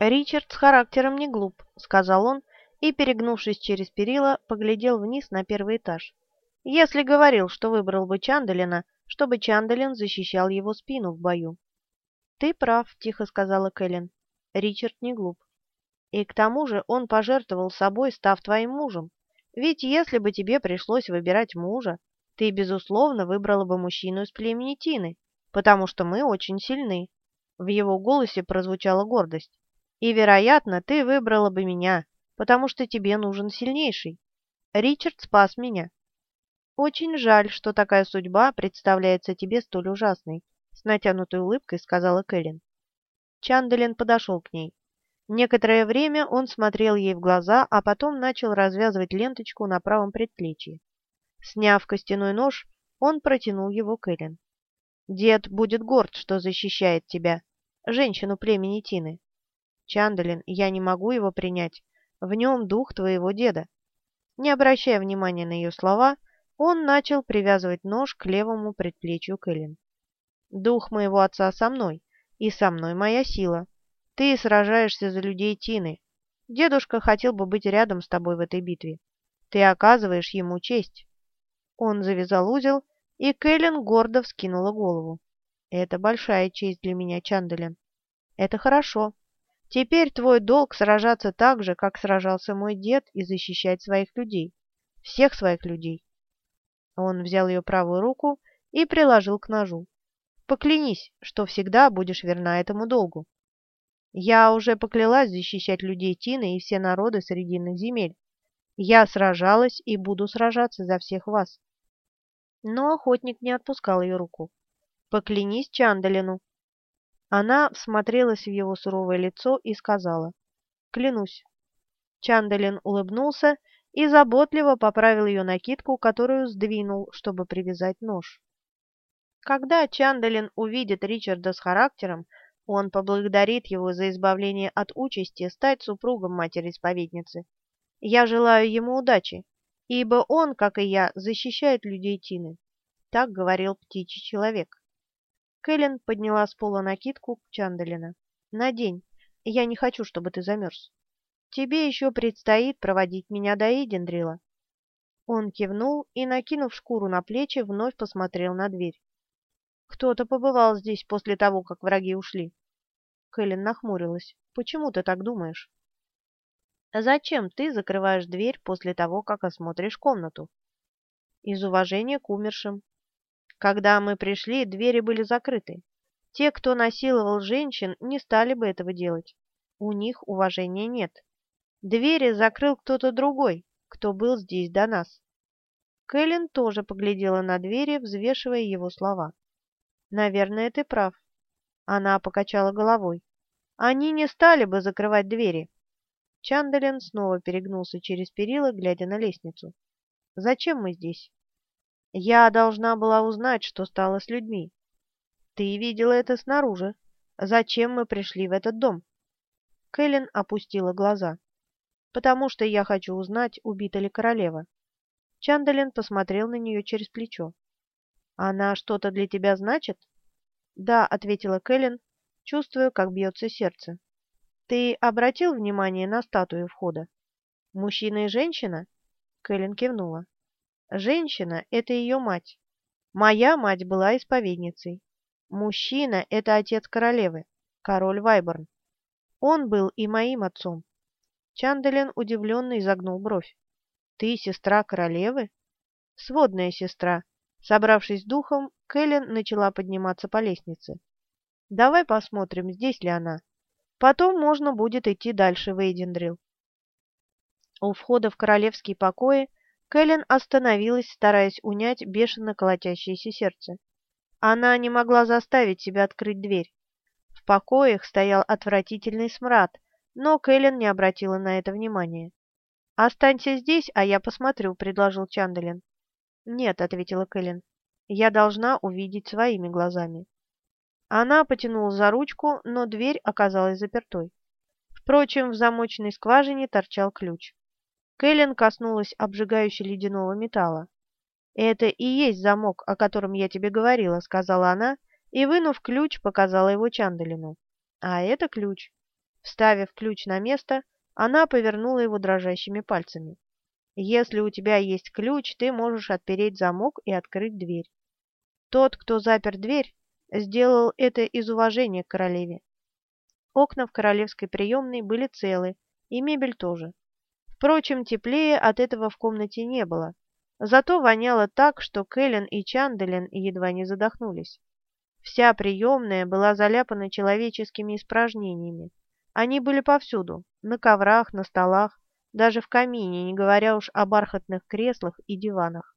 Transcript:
Ричард с характером не глуп, сказал он, и, перегнувшись через перила, поглядел вниз на первый этаж. Если говорил, что выбрал бы Чандалина, чтобы Чандалин защищал его спину в бою. «Ты прав», — тихо сказала Кэлен. «Ричард не глуп. И к тому же он пожертвовал собой, став твоим мужем. Ведь если бы тебе пришлось выбирать мужа, ты, безусловно, выбрала бы мужчину из племени Тины, потому что мы очень сильны». В его голосе прозвучала гордость. «И, вероятно, ты выбрала бы меня, потому что тебе нужен сильнейший. Ричард спас меня. Очень жаль, что такая судьба представляется тебе столь ужасной, с натянутой улыбкой сказала Кэлен. Чандалин подошел к ней. Некоторое время он смотрел ей в глаза, а потом начал развязывать ленточку на правом предплечье. Сняв костяной нож, он протянул его Кэлен. «Дед будет горд, что защищает тебя, женщину племени Тины. Чандалин, я не могу его принять, в нем дух твоего деда». Не обращая внимания на ее слова, он начал привязывать нож к левому предплечью Кэлен. «Дух моего отца со мной, и со мной моя сила. Ты сражаешься за людей Тины. Дедушка хотел бы быть рядом с тобой в этой битве. Ты оказываешь ему честь». Он завязал узел, и Кэлен гордо вскинула голову. «Это большая честь для меня, Чандалин. Это хорошо. Теперь твой долг сражаться так же, как сражался мой дед, и защищать своих людей. Всех своих людей. Он взял ее правую руку и приложил к ножу. Поклянись, что всегда будешь верна этому долгу. Я уже поклялась защищать людей Тины и все народы Срединных земель. Я сражалась и буду сражаться за всех вас. Но охотник не отпускал ее руку. Поклянись Чандалину. Она всмотрелась в его суровое лицо и сказала, «Клянусь». Чандалин улыбнулся и заботливо поправил ее накидку, которую сдвинул, чтобы привязать нож. Когда Чандалин увидит Ричарда с характером, он поблагодарит его за избавление от участи стать супругом матери-исповедницы. Я желаю ему удачи, ибо он, как и я, защищает людей Тины. Так говорил птичий человек. Кэлен подняла с пола накидку Чандалина. «Надень. Я не хочу, чтобы ты замерз. Тебе еще предстоит проводить меня до Эдендрила». Он кивнул и, накинув шкуру на плечи, вновь посмотрел на дверь. «Кто-то побывал здесь после того, как враги ушли». Кэлен нахмурилась. «Почему ты так думаешь?» «Зачем ты закрываешь дверь после того, как осмотришь комнату?» «Из уважения к умершим. Когда мы пришли, двери были закрыты. Те, кто насиловал женщин, не стали бы этого делать. У них уважения нет. Двери закрыл кто-то другой, кто был здесь до нас. Кэлен тоже поглядела на двери, взвешивая его слова. «Наверное, ты прав». Она покачала головой. «Они не стали бы закрывать двери». Чандалин снова перегнулся через перила, глядя на лестницу. «Зачем мы здесь?» Я должна была узнать, что стало с людьми. Ты видела это снаружи. Зачем мы пришли в этот дом? Кэлен опустила глаза. Потому что я хочу узнать, убита ли королева. Чандалин посмотрел на нее через плечо. Она что-то для тебя значит? Да, ответила Кэлен, чувствуя, как бьется сердце. Ты обратил внимание на статую входа? Мужчина и женщина? Кэлен кивнула. Женщина – это ее мать. Моя мать была исповедницей. Мужчина – это отец королевы, король Вайборн. Он был и моим отцом. Чанделин удивленно изогнул бровь. «Ты сестра королевы?» «Сводная сестра». Собравшись духом, Кэлен начала подниматься по лестнице. «Давай посмотрим, здесь ли она. Потом можно будет идти дальше в Эйдендрил». У входа в королевские покои Кэлен остановилась, стараясь унять бешено колотящееся сердце. Она не могла заставить себя открыть дверь. В покоях стоял отвратительный смрад, но Кэлен не обратила на это внимания. «Останься здесь, а я посмотрю», — предложил Чандалин. «Нет», — ответила Кэлен, — «я должна увидеть своими глазами». Она потянула за ручку, но дверь оказалась запертой. Впрочем, в замочной скважине торчал ключ. Кэлен коснулась обжигающе ледяного металла. «Это и есть замок, о котором я тебе говорила», — сказала она, и, вынув ключ, показала его Чандалину. «А это ключ. Вставив ключ на место, она повернула его дрожащими пальцами. «Если у тебя есть ключ, ты можешь отпереть замок и открыть дверь. Тот, кто запер дверь, сделал это из уважения к королеве. Окна в королевской приемной были целы, и мебель тоже. Впрочем, теплее от этого в комнате не было. Зато воняло так, что Кэлен и Чанделин едва не задохнулись. Вся приемная была заляпана человеческими испражнениями. Они были повсюду, на коврах, на столах, даже в камине, не говоря уж о бархатных креслах и диванах.